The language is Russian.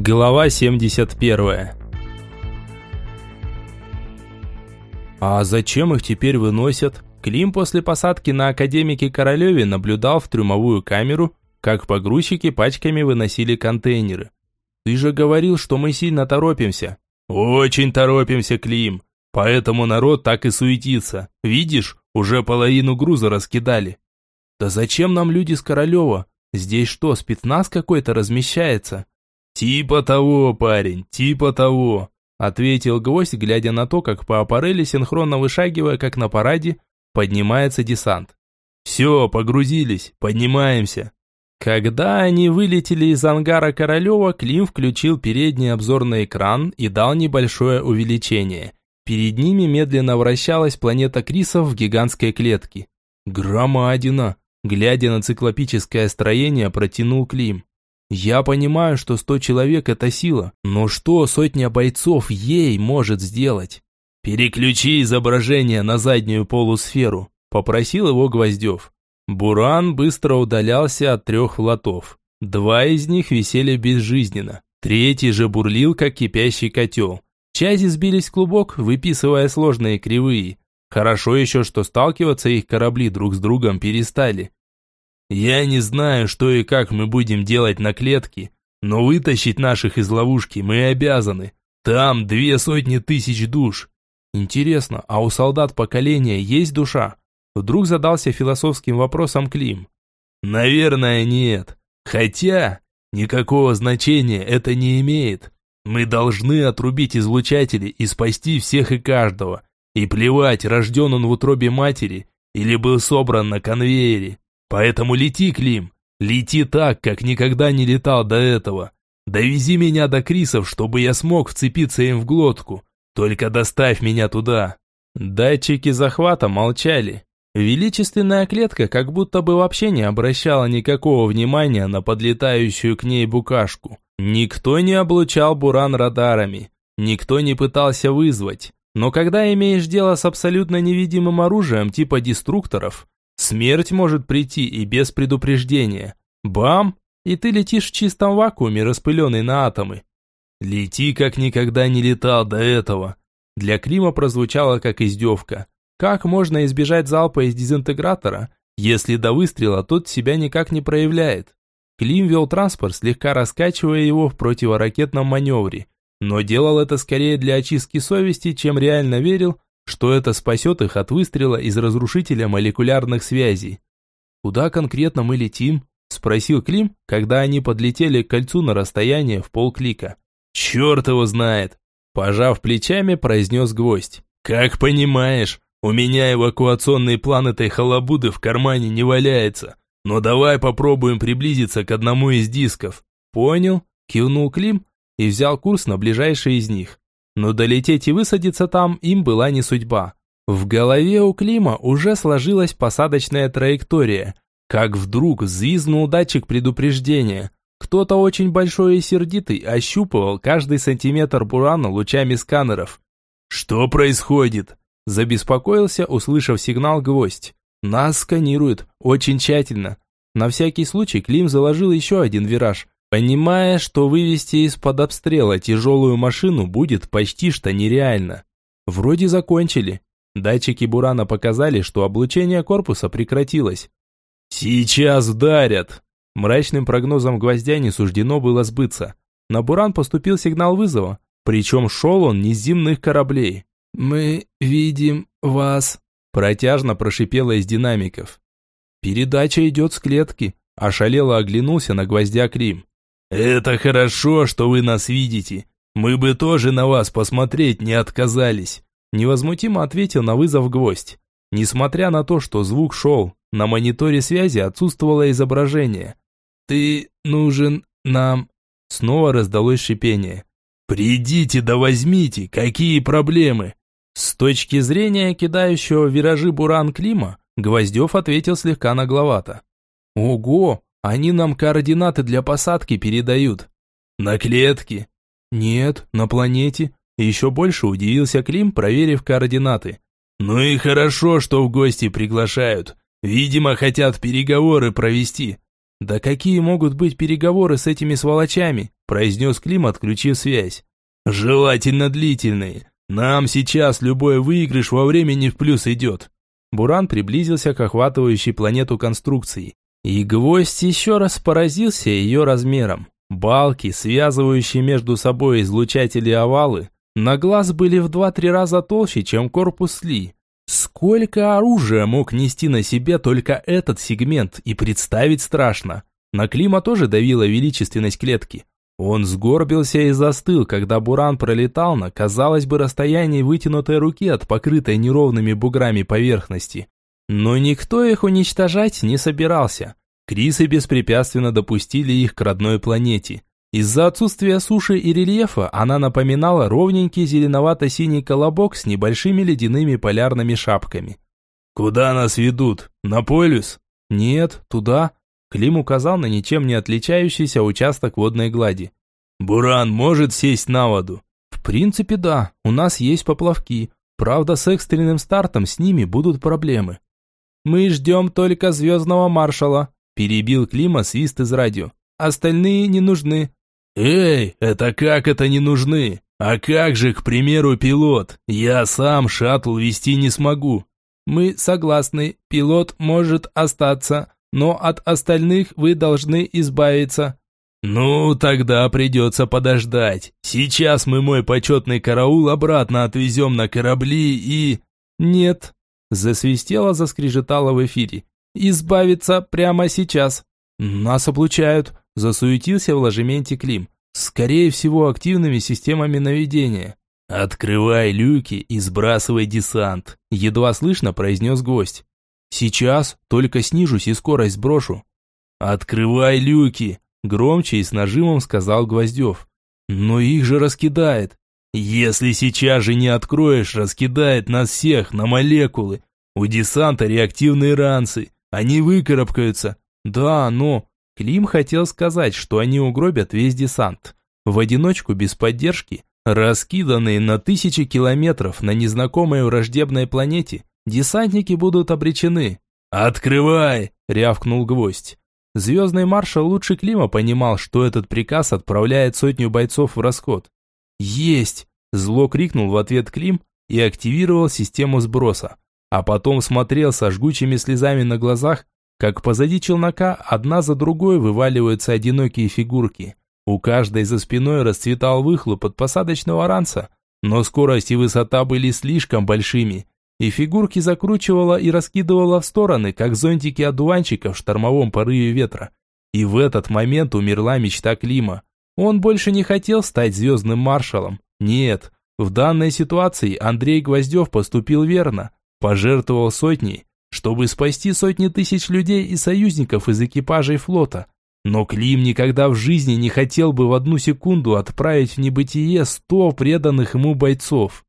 Глава 71 А зачем их теперь выносят? Клим после посадки на Академике Королеве наблюдал в трюмовую камеру, как погрузчики пачками выносили контейнеры. Ты же говорил, что мы сильно торопимся. Очень торопимся, Клим. Поэтому народ так и суетится. Видишь, уже половину груза раскидали. Да зачем нам люди с Королева? Здесь что, спецназ какой-то размещается? Типа того, парень, типа того, ответил гость, глядя на то, как по аппарели, синхронно вышагивая, как на параде, поднимается десант. Все, погрузились, поднимаемся. Когда они вылетели из ангара Королева, Клим включил передний обзорный экран и дал небольшое увеличение. Перед ними медленно вращалась планета Крисов в гигантской клетке. Громадина! Глядя на циклопическое строение, протянул Клим. Я понимаю, что сто человек – это сила, но что сотня бойцов ей может сделать? Переключи изображение на заднюю полусферу, попросил его Гвоздев. Буран быстро удалялся от трех флотов. Два из них висели безжизненно. Третий же бурлил, как кипящий котел. Части сбились в клубок, выписывая сложные кривые. Хорошо еще, что сталкиваться их корабли друг с другом перестали. Я не знаю, что и как мы будем делать на клетке, но вытащить наших из ловушки мы обязаны. Там две сотни тысяч душ. Интересно, а у солдат поколения есть душа? Вдруг задался философским вопросом Клим. Наверное, нет. Хотя, никакого значения это не имеет. Мы должны отрубить излучатели и спасти всех и каждого. И плевать, рожден он в утробе матери или был собран на конвейере. Поэтому лети, Клим, лети так, как никогда не летал до этого. Довези меня до Крисов, чтобы я смог вцепиться им в глотку. Только доставь меня туда». Датчики захвата молчали. Величественная клетка как будто бы вообще не обращала никакого внимания на подлетающую к ней букашку. Никто не облучал буран радарами, никто не пытался вызвать. Но когда имеешь дело с абсолютно невидимым оружием типа деструкторов, смерть может прийти и без предупреждения. Бам! И ты летишь в чистом вакууме, распыленный на атомы. Лети, как никогда не летал до этого. Для Клима прозвучало как издевка. Как можно избежать залпа из дезинтегратора, если до выстрела тот себя никак не проявляет? Клим вел транспорт, слегка раскачивая его в противоракетном маневре, но делал это скорее для очистки совести, чем реально верил, что это спасет их от выстрела из разрушителя молекулярных связей. «Куда конкретно мы летим?» – спросил Клим, когда они подлетели к кольцу на расстояние в полклика. «Черт его знает!» – пожав плечами, произнес гвоздь. «Как понимаешь, у меня эвакуационный план этой халабуды в кармане не валяется. Но давай попробуем приблизиться к одному из дисков. Понял? Кивнул Клим и взял курс на ближайший из них. Но долететь и высадиться там им была не судьба. В голове у Клима уже сложилась посадочная траектория. Как вдруг взвизгнул датчик предупреждения. Кто-то очень большой и сердитый ощупывал каждый сантиметр бурана лучами сканеров. «Что происходит?» Забеспокоился, услышав сигнал гвоздь. Нас сканируют, очень тщательно. На всякий случай Клим заложил еще один вираж, понимая, что вывести из-под обстрела тяжелую машину будет почти что нереально. Вроде закончили. Датчики Бурана показали, что облучение корпуса прекратилось. «Сейчас вдарят!» Мрачным прогнозом гвоздя не суждено было сбыться. На Буран поступил сигнал вызова, причем шел он не с земных кораблей. «Мы видим вас», – протяжно прошипело из динамиков. «Передача идет с клетки», – ошалело оглянулся на гвоздя Клим. «Это хорошо, что вы нас видите. Мы бы тоже на вас посмотреть не отказались», – невозмутимо ответил на вызов гвоздь. Несмотря на то, что звук шел, на мониторе связи отсутствовало изображение. «Ты нужен нам...» Снова раздалось шипение. «Придите да возьмите, какие проблемы!» С точки зрения кидающего виражи буран Клима, Гвоздев ответил слегка нагловато. «Ого, они нам координаты для посадки передают». «На клетке?» «Нет, на планете». Еще больше удивился Клим, проверив координаты. «Ну и хорошо, что в гости приглашают. Видимо, хотят переговоры провести». «Да какие могут быть переговоры с этими сволочами?» произнес Клим, отключив связь. «Желательно длительные. Нам сейчас любой выигрыш во времени в плюс идет». Буран приблизился к охватывающей планету конструкции. И гвоздь еще раз поразился ее размером. Балки, связывающие между собой излучатели овалы, на глаз были в два-три раза толще, чем корпус Ли. Сколько оружия мог нести на себе только этот сегмент, и представить страшно. На Клима тоже давила величественность клетки. Он сгорбился и застыл, когда Буран пролетал на, казалось бы, расстоянии вытянутой руки от покрытой неровными буграми поверхности. Но никто их уничтожать не собирался. Крисы беспрепятственно допустили их к родной планете. Из-за отсутствия суши и рельефа она напоминала ровненький зеленовато-синий колобок с небольшими ледяными полярными шапками. «Куда нас ведут? На полюс?» «Нет, туда», Клим указал на ничем не отличающийся участок водной глади. «Буран может сесть на воду?» «В принципе, да. У нас есть поплавки. Правда, с экстренным стартом с ними будут проблемы». «Мы ждем только звездного маршала», – перебил Клима свист из радио. «Остальные не нужны». «Эй, это как это не нужны? А как же, к примеру, пилот? Я сам шаттл вести не смогу». «Мы согласны, пилот может остаться, но от остальных вы должны избавиться». «Ну, тогда придется подождать. Сейчас мы мой почетный караул обратно отвезем на корабли и...» «Нет», – засвистело, заскрежетало в эфире. «Избавиться прямо сейчас». «Нас облучают», – засуетился в ложементе Клим. «Скорее всего, активными системами наведения». «Открывай люки и сбрасывай десант», – едва слышно произнес гость. Сейчас только снижусь и скорость сброшу. Открывай люки, громче и с нажимом сказал Гвоздев. Но их же раскидает. Если сейчас же не откроешь, раскидает нас всех на молекулы. У десанта реактивные ранцы, они выкарабкаются. Да, но... Клим хотел сказать, что они угробят весь десант. В одиночку, без поддержки, раскиданные на тысячи километров на незнакомой враждебной планете, Десантники будут обречены. «Открывай!» – рявкнул гвоздь. Звездный маршал лучше Клима понимал, что этот приказ отправляет сотню бойцов в расход. «Есть!» – зло крикнул в ответ Клим и активировал систему сброса. А потом смотрел со жгучими слезами на глазах, как позади челнока одна за другой вываливаются одинокие фигурки. У каждой за спиной расцветал выхлоп от посадочного ранца, но скорость и высота были слишком большими, и фигурки закручивала и раскидывала в стороны, как зонтики одуванчика в штормовом порыве ветра. И в этот момент умерла мечта Клима. Он больше не хотел стать звездным маршалом. Нет, в данной ситуации Андрей Гвоздев поступил верно, пожертвовал сотней, чтобы спасти сотни тысяч людей и союзников из экипажей флота. Но Клим никогда в жизни не хотел бы в одну секунду отправить в небытие сто преданных ему бойцов.